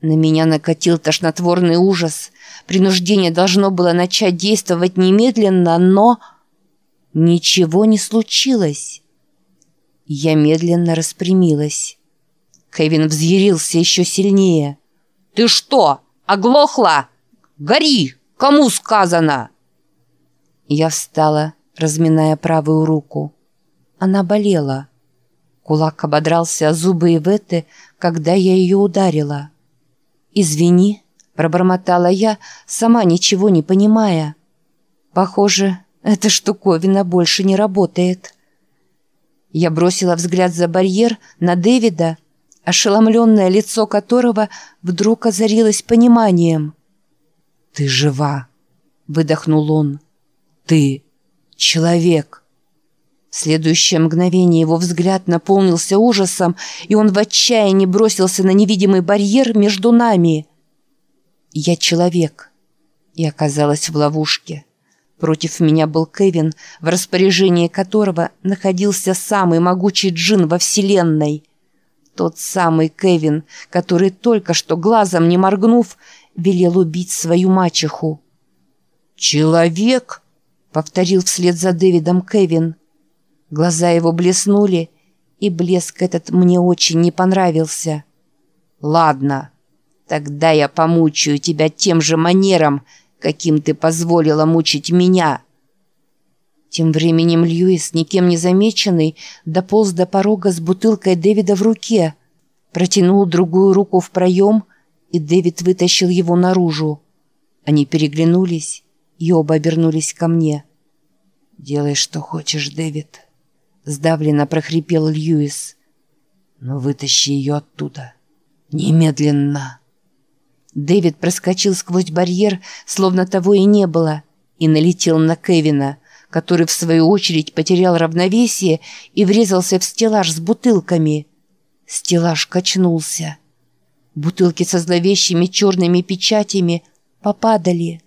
На меня накатил тошнотворный ужас. Принуждение должно было начать действовать немедленно, но... Ничего не случилось. Я медленно распрямилась. Кевин взъярился еще сильнее. «Ты что, оглохла? Гори! Кому сказано?» Я встала, разминая правую руку. Она болела. Кулак ободрался о зубы Иветы, когда я ее ударила. «Извини», — пробормотала я, сама ничего не понимая. «Похоже, эта штуковина больше не работает». Я бросила взгляд за барьер на Дэвида, ошеломленное лицо которого вдруг озарилось пониманием. «Ты жива!» — выдохнул он. «Ты человек!» В следующее мгновение его взгляд наполнился ужасом, и он в отчаянии бросился на невидимый барьер между нами. «Я человек!» и оказалась в ловушке. Против меня был Кевин, в распоряжении которого находился самый могучий джин во Вселенной. Тот самый Кевин, который только что глазом не моргнув, велел убить свою мачеху. «Человек!» — повторил вслед за Дэвидом Кевин. Глаза его блеснули, и блеск этот мне очень не понравился. «Ладно, тогда я помучаю тебя тем же манером, каким ты позволила мучить меня». Тем временем Льюис, никем не замеченный, дополз до порога с бутылкой Дэвида в руке, протянул другую руку в проем, и Дэвид вытащил его наружу. Они переглянулись и оба обернулись ко мне. «Делай, что хочешь, Дэвид», — сдавленно прохрипел Льюис. «Но вытащи ее оттуда. Немедленно». Дэвид проскочил сквозь барьер, словно того и не было, и налетел на Кевина, который, в свою очередь, потерял равновесие и врезался в стеллаж с бутылками. Стеллаж качнулся. Бутылки со зловещими черными печатями попадали.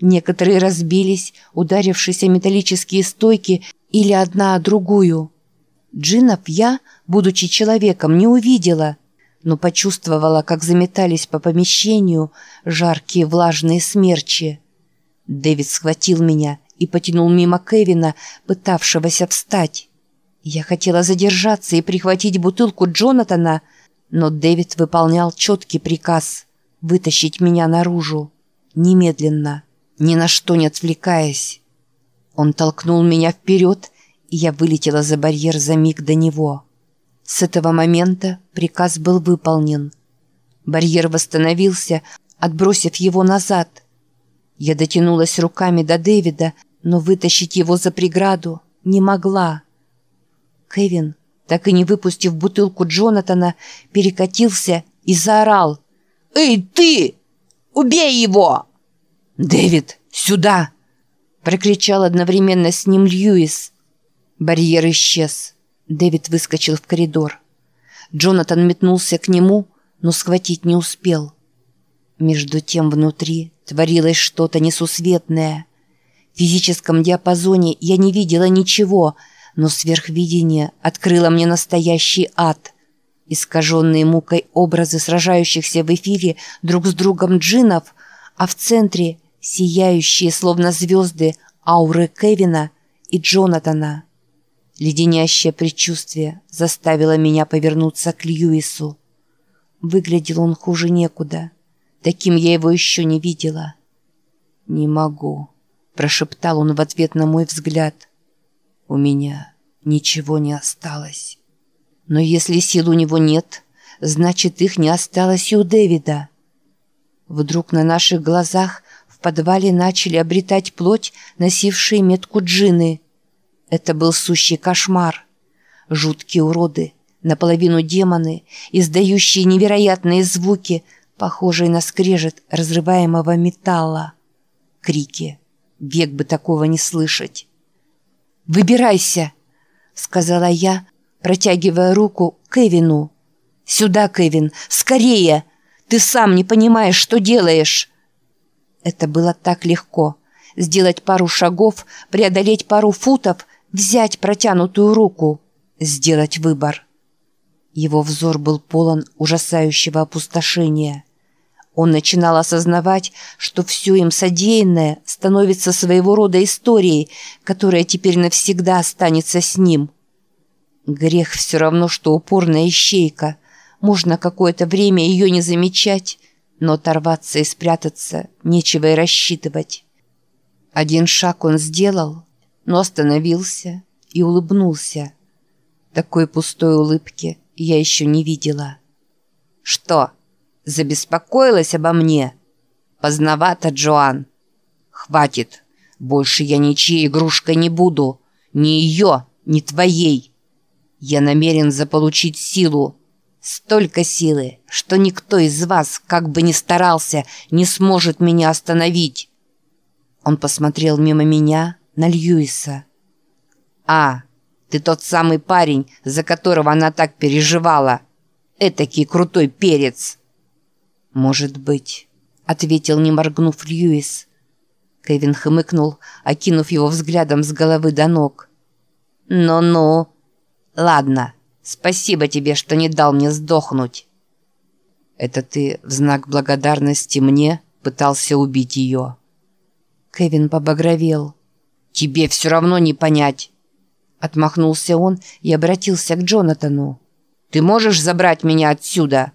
Некоторые разбились, ударившись о металлические стойки или одна другую. Джинов я, будучи человеком, не увидела, но почувствовала, как заметались по помещению жаркие влажные смерчи. Дэвид схватил меня и потянул мимо Кевина, пытавшегося встать. Я хотела задержаться и прихватить бутылку Джонатана, но Дэвид выполнял четкий приказ — вытащить меня наружу. Немедленно ни на что не отвлекаясь. Он толкнул меня вперед, и я вылетела за барьер за миг до него. С этого момента приказ был выполнен. Барьер восстановился, отбросив его назад. Я дотянулась руками до Дэвида, но вытащить его за преграду не могла. Кевин, так и не выпустив бутылку Джонатана, перекатился и заорал. «Эй, ты! Убей его!» «Дэвид, сюда!» Прокричал одновременно с ним Льюис. Барьер исчез. Дэвид выскочил в коридор. Джонатан метнулся к нему, но схватить не успел. Между тем внутри творилось что-то несусветное. В физическом диапазоне я не видела ничего, но сверхвидение открыло мне настоящий ад. Искаженные мукой образы сражающихся в эфире друг с другом джинов, а в центре сияющие, словно звезды, ауры Кевина и Джонатана. Леденящее предчувствие заставило меня повернуться к Льюису. Выглядел он хуже некуда. Таким я его еще не видела. «Не могу», – прошептал он в ответ на мой взгляд. «У меня ничего не осталось». «Но если сил у него нет, значит, их не осталось и у Дэвида». Вдруг на наших глазах в подвале начали обретать плоть, носившие метку джины. Это был сущий кошмар. Жуткие уроды, наполовину демоны, издающие невероятные звуки, похожие на скрежет разрываемого металла. Крики. Век бы такого не слышать. «Выбирайся!» — сказала я, протягивая руку Кевину. «Сюда, Кевин! Скорее! Ты сам не понимаешь, что делаешь!» Это было так легко. Сделать пару шагов, преодолеть пару футов, взять протянутую руку, сделать выбор. Его взор был полон ужасающего опустошения. Он начинал осознавать, что все им содеянное становится своего рода историей, которая теперь навсегда останется с ним. Грех все равно, что упорная ищейка. Можно какое-то время ее не замечать, но оторваться и спрятаться нечего и рассчитывать. Один шаг он сделал, но остановился и улыбнулся. Такой пустой улыбки я еще не видела. «Что, забеспокоилась обо мне?» «Поздновато, Джоан». «Хватит. Больше я ничьей игрушкой не буду. Ни ее, ни твоей. Я намерен заполучить силу. Столько силы, что никто из вас, как бы ни старался, не сможет меня остановить». Он посмотрел мимо меня на Льюиса. «А, ты тот самый парень, за которого она так переживала. Этакий крутой перец!» «Может быть», — ответил, не моргнув Льюис. Кевин хмыкнул, окинув его взглядом с головы до ног. «Ну-ну. Ладно, спасибо тебе, что не дал мне сдохнуть». «Это ты в знак благодарности мне пытался убить ее?» Кевин побагровел. «Тебе все равно не понять!» Отмахнулся он и обратился к Джонатану. «Ты можешь забрать меня отсюда?»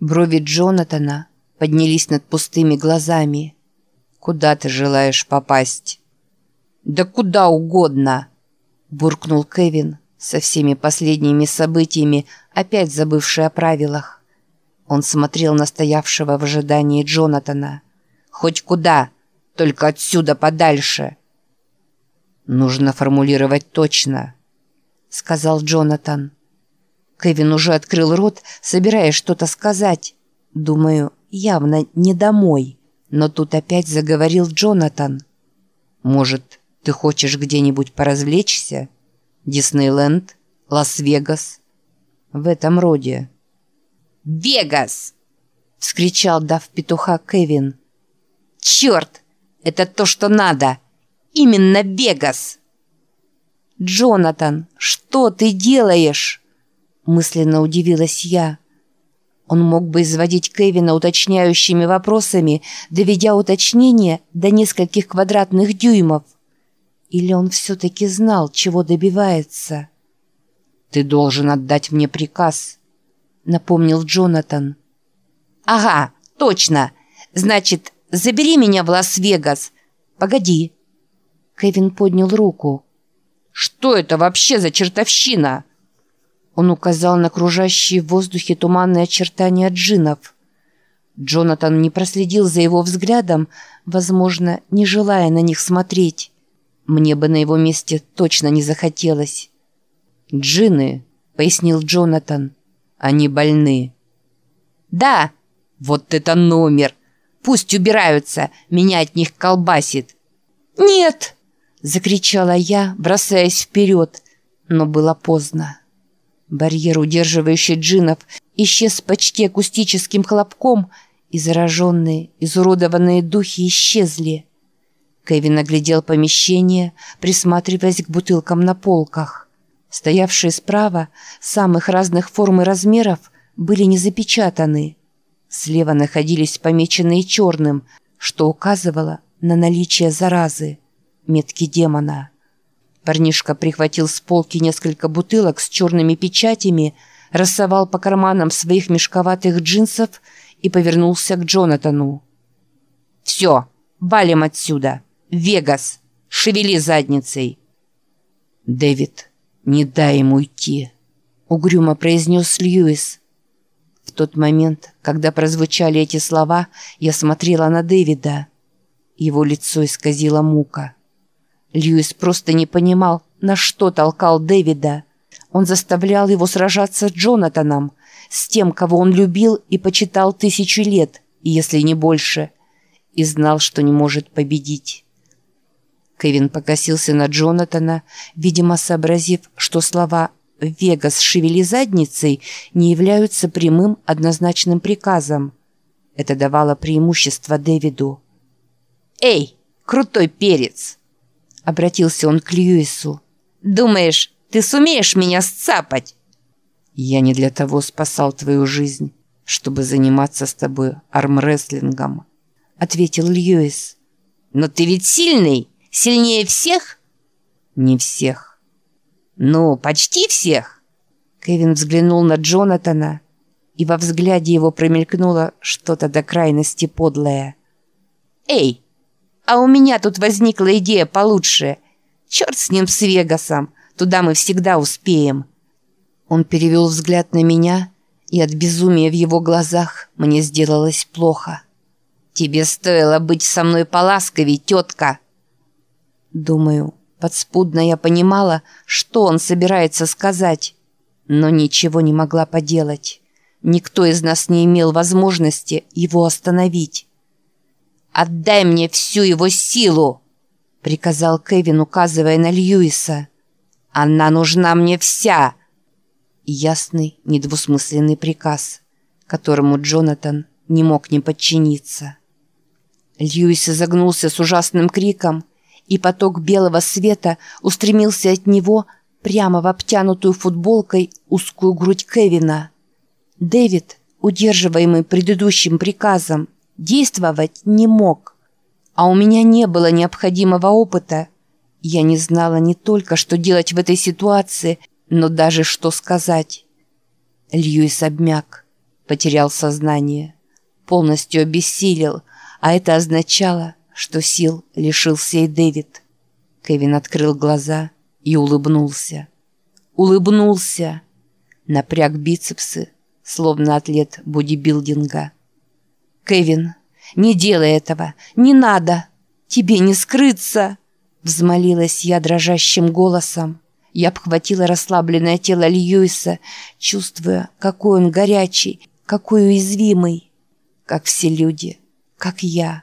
Брови Джонатана поднялись над пустыми глазами. «Куда ты желаешь попасть?» «Да куда угодно!» Буркнул Кевин со всеми последними событиями, опять забывший о правилах. Он смотрел на стоявшего в ожидании Джонатана. «Хоть куда, только отсюда подальше!» «Нужно формулировать точно», — сказал Джонатан. Кевин уже открыл рот, собираясь что-то сказать. Думаю, явно не домой. Но тут опять заговорил Джонатан. «Может, ты хочешь где-нибудь поразвлечься? Диснейленд? Лас-Вегас?» «В этом роде». «Вегас!» — вскричал, дав петуха Кевин. «Черт! Это то, что надо! Именно Вегас!» «Джонатан, что ты делаешь?» Мысленно удивилась я. Он мог бы изводить Кевина уточняющими вопросами, доведя уточнение до нескольких квадратных дюймов. Или он все-таки знал, чего добивается? «Ты должен отдать мне приказ», — напомнил Джонатан. «Ага, точно. Значит, забери меня в Лас-Вегас. Погоди». Кевин поднял руку. «Что это вообще за чертовщина?» Он указал на кружащие в воздухе туманные очертания джинов. Джонатан не проследил за его взглядом, возможно, не желая на них смотреть. Мне бы на его месте точно не захотелось. «Джины», — пояснил Джонатан, — «они больны». «Да, вот это номер! Пусть убираются, меня от них колбасит». «Нет!» — закричала я, бросаясь вперед, но было поздно. Барьер, удерживающий джинов, исчез почти акустическим хлопком, и зараженные, изуродованные духи исчезли. Кевин оглядел помещение, присматриваясь к бутылкам на полках. Стоявшие справа, самых разных форм и размеров, были не запечатаны. Слева находились помеченные черным, что указывало на наличие заразы, метки демона. Парнишка прихватил с полки несколько бутылок с черными печатями, рассовал по карманам своих мешковатых джинсов и повернулся к Джонатану. «Все, валим отсюда! Вегас! Шевели задницей!» «Дэвид, не дай ему уйти!» — угрюмо произнес Льюис. В тот момент, когда прозвучали эти слова, я смотрела на Дэвида. Его лицо исказило мука. Льюис просто не понимал, на что толкал Дэвида. Он заставлял его сражаться с Джонатаном, с тем, кого он любил и почитал тысячу лет, если не больше, и знал, что не может победить. Кевин покосился на Джонатана, видимо, сообразив, что слова «Вегас, шевели задницей» не являются прямым однозначным приказом. Это давало преимущество Дэвиду. «Эй, крутой перец!» Обратился он к Льюису. «Думаешь, ты сумеешь меня сцапать?» «Я не для того спасал твою жизнь», чтобы заниматься с тобой армрестлингом», — ответил Льюис. «Но ты ведь сильный, сильнее всех?» «Не всех». «Ну, почти всех». Кевин взглянул на Джонатана, и во взгляде его промелькнуло что-то до крайности подлое. «Эй, а у меня тут возникла идея получше. Черт с ним, с Вегасом, туда мы всегда успеем». Он перевел взгляд на меня, и от безумия в его глазах мне сделалось плохо. «Тебе стоило быть со мной поласковей, тетка!» Думаю, подспудно я понимала, что он собирается сказать, но ничего не могла поделать. Никто из нас не имел возможности его остановить. «Отдай мне всю его силу!» — приказал Кевин, указывая на Льюиса. «Она нужна мне вся!» ясный, недвусмысленный приказ, которому Джонатан не мог не подчиниться. Льюис изогнулся с ужасным криком, и поток белого света устремился от него прямо в обтянутую футболкой узкую грудь Кевина. Дэвид, удерживаемый предыдущим приказом, действовать не мог. А у меня не было необходимого опыта. Я не знала не только, что делать в этой ситуации, но даже что сказать. Льюис обмяк, потерял сознание, полностью обессилел, а это означало, что сил лишился и Дэвид. Кевин открыл глаза и улыбнулся. Улыбнулся. Напряг бицепсы, словно атлет бодибилдинга. «Кевин, не делай этого! Не надо! Тебе не скрыться!» Взмолилась я дрожащим голосом. Я обхватила расслабленное тело Льюиса, чувствуя, какой он горячий, какой уязвимый. Как все люди, как я.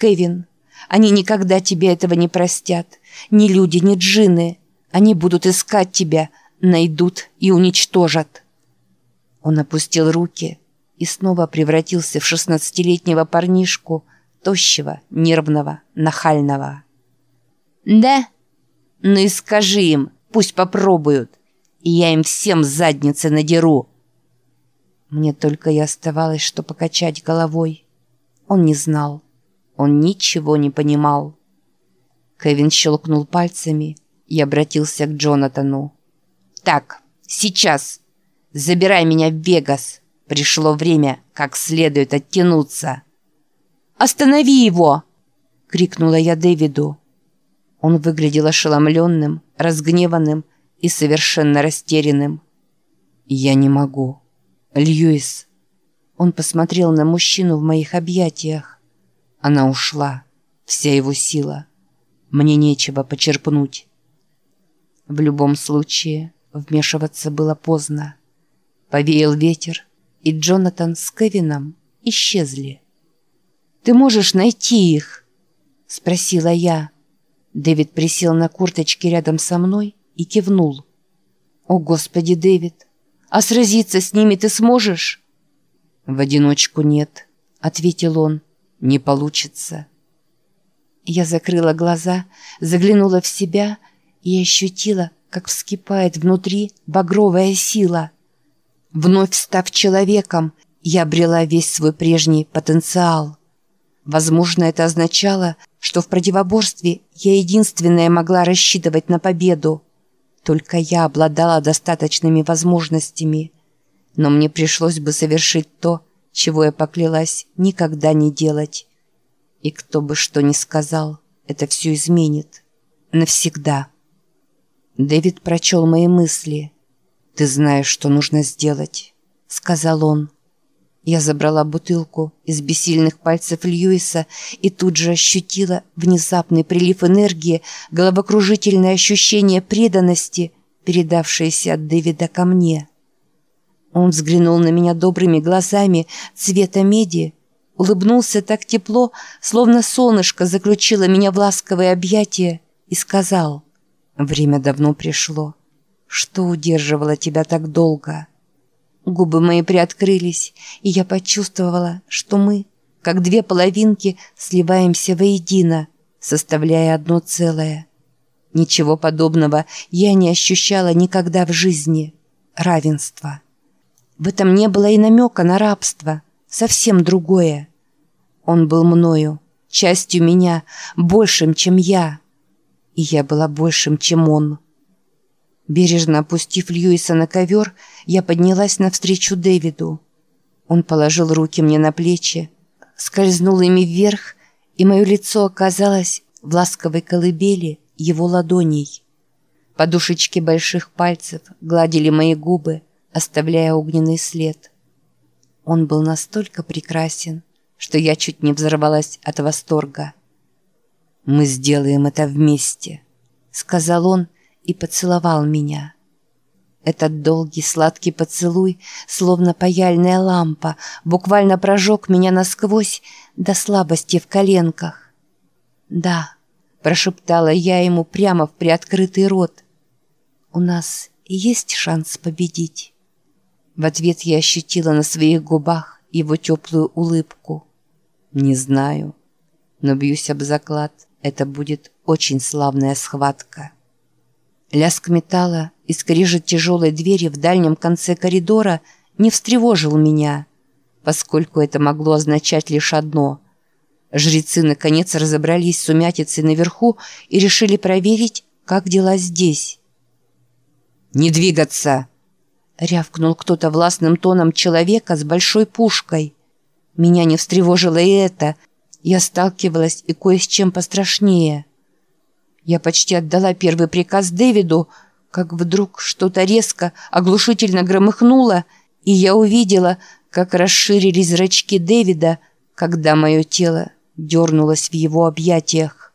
Кевин, они никогда тебе этого не простят. Ни люди, ни джины. Они будут искать тебя, найдут и уничтожат. Он опустил руки и снова превратился в шестнадцатилетнего парнишку, тощего, нервного, нахального. «Да?» Ну и скажи им, пусть попробуют, и я им всем задницы надеру. Мне только и оставалось, что покачать головой. Он не знал. Он ничего не понимал. Кевин щелкнул пальцами и обратился к Джонатану. «Так, сейчас. Забирай меня в Вегас. Пришло время как следует оттянуться». «Останови его!» — крикнула я Дэвиду. Он выглядел ошеломленным, разгневанным и совершенно растерянным. «Я не могу. Льюис». Он посмотрел на мужчину в моих объятиях. Она ушла. Вся его сила. Мне нечего почерпнуть. В любом случае, вмешиваться было поздно. Повеял ветер, и Джонатан с Кевином исчезли. «Ты можешь найти их?» — спросила я. Дэвид присел на курточке рядом со мной и кивнул. «О, Господи, Дэвид, а сразиться с ними ты сможешь?» «В одиночку нет», — ответил он. «Не получится». Я закрыла глаза, заглянула в себя и ощутила, как вскипает внутри багровая сила. Вновь став человеком, я обрела весь свой прежний потенциал. Возможно, это означало, что в противоборстве я единственная могла рассчитывать на победу. Только я обладала достаточными возможностями. Но мне пришлось бы совершить то, чего я поклялась никогда не делать. И кто бы что ни сказал, это все изменит. Навсегда. Дэвид прочел мои мысли. «Ты знаешь, что нужно сделать», — сказал он. Я забрала бутылку из бессильных пальцев Льюиса и тут же ощутила внезапный прилив энергии, головокружительное ощущение преданности, передавшееся от Дэвида ко мне. Он взглянул на меня добрыми глазами цвета меди, улыбнулся так тепло, словно солнышко заключило меня в ласковое объятие и сказал «Время давно пришло. Что удерживало тебя так долго?» Губы мои приоткрылись, и я почувствовала, что мы, как две половинки, сливаемся воедино, составляя одно целое. Ничего подобного я не ощущала никогда в жизни. Равенство. В этом не было и намека на рабство. Совсем другое. Он был мною, частью меня, большим, чем я. И я была большим, чем он. Бережно опустив Льюиса на ковер, я поднялась навстречу Дэвиду. Он положил руки мне на плечи, скользнул ими вверх, и мое лицо оказалось в ласковой колыбели его ладоней. Подушечки больших пальцев гладили мои губы, оставляя огненный след. Он был настолько прекрасен, что я чуть не взорвалась от восторга. «Мы сделаем это вместе», — сказал он и поцеловал меня. Этот долгий сладкий поцелуй, словно паяльная лампа, буквально прожег меня насквозь до слабости в коленках. «Да», — прошептала я ему прямо в приоткрытый рот, — «у нас есть шанс победить». В ответ я ощутила на своих губах его теплую улыбку. «Не знаю, но бьюсь об заклад, это будет очень славная схватка». Лязг металла и скрежет тяжелой двери в дальнем конце коридора не встревожил меня, поскольку это могло означать лишь одно. Жрецы наконец разобрались с умятицей наверху и решили проверить, как дела здесь. «Не двигаться!» — рявкнул кто-то властным тоном человека с большой пушкой. Меня не встревожило и это. Я сталкивалась и кое с чем пострашнее. Я почти отдала первый приказ Дэвиду, как вдруг что-то резко, оглушительно громыхнуло, и я увидела, как расширились зрачки Дэвида, когда мое тело дернулось в его объятиях.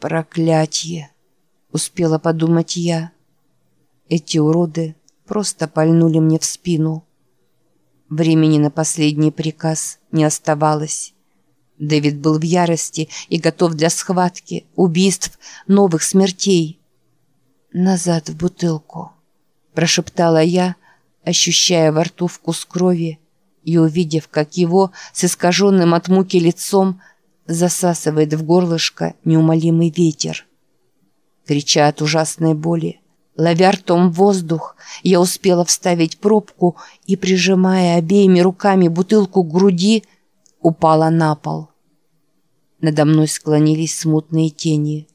«Проклятье!» — успела подумать я. Эти уроды просто пальнули мне в спину. Времени на последний приказ не оставалось. Дэвид был в ярости и готов для схватки, убийств, новых смертей. «Назад в бутылку», – прошептала я, ощущая во рту вкус крови и увидев, как его с искаженным от муки лицом засасывает в горлышко неумолимый ветер. Крича от ужасной боли, ловя ртом воздух, я успела вставить пробку и, прижимая обеими руками бутылку к груди, – упала на пол. Надо мной склонились смутные тени,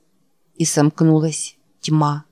и сомкнулась тьма.